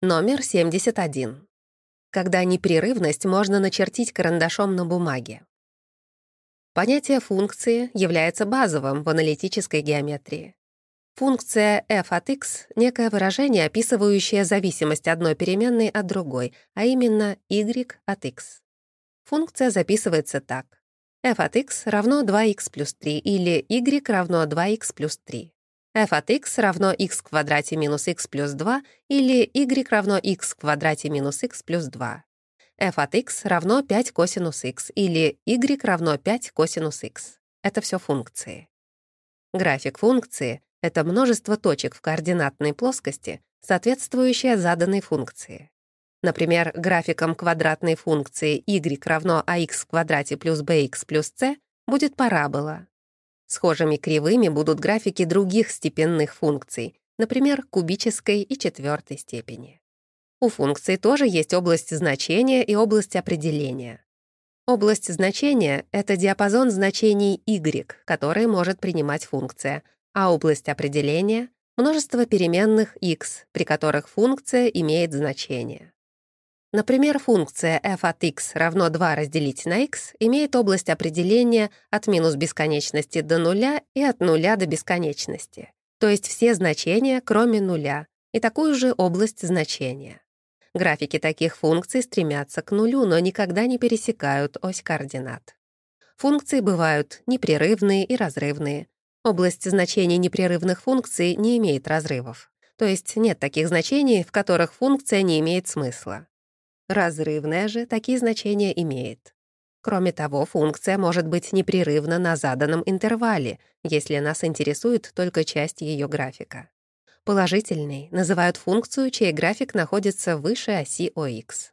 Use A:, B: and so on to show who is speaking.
A: Номер 71. Когда непрерывность можно начертить карандашом на бумаге. Понятие функции является базовым в аналитической геометрии. Функция f от x — некое выражение, описывающее зависимость одной переменной от другой, а именно y от x. Функция записывается так. f от x равно 2x плюс 3 или y равно 2x плюс 3 f от x равно x в квадрате минус x плюс 2 или y равно x в квадрате минус x плюс 2. f от x равно 5 косинус x или y равно 5 косинус x. Это все функции. График функции — это множество точек в координатной плоскости, соответствующие заданной функции. Например, графиком квадратной функции y равно ax в квадрате плюс bx плюс c будет парабола, Схожими кривыми будут графики других степенных функций, например, кубической и четвертой степени. У функции тоже есть область значения и область определения. Область значения — это диапазон значений y, которые может принимать функция, а область определения — множество переменных x, при которых функция имеет значение. Например, функция f от x равно 2 разделить на x имеет область определения от минус бесконечности до нуля и от нуля до бесконечности, то есть все значения, кроме нуля, и такую же область значения. Графики таких функций стремятся к нулю, но никогда не пересекают ось координат. Функции бывают непрерывные и разрывные. Область значений непрерывных функций не имеет разрывов. То есть нет таких значений, в которых функция не имеет смысла. Разрывная же такие значения имеет. Кроме того, функция может быть непрерывна на заданном интервале, если нас интересует только часть ее графика. Положительной называют функцию, чей график находится выше оси ОХ.